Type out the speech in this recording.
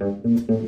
嗯嗯嗯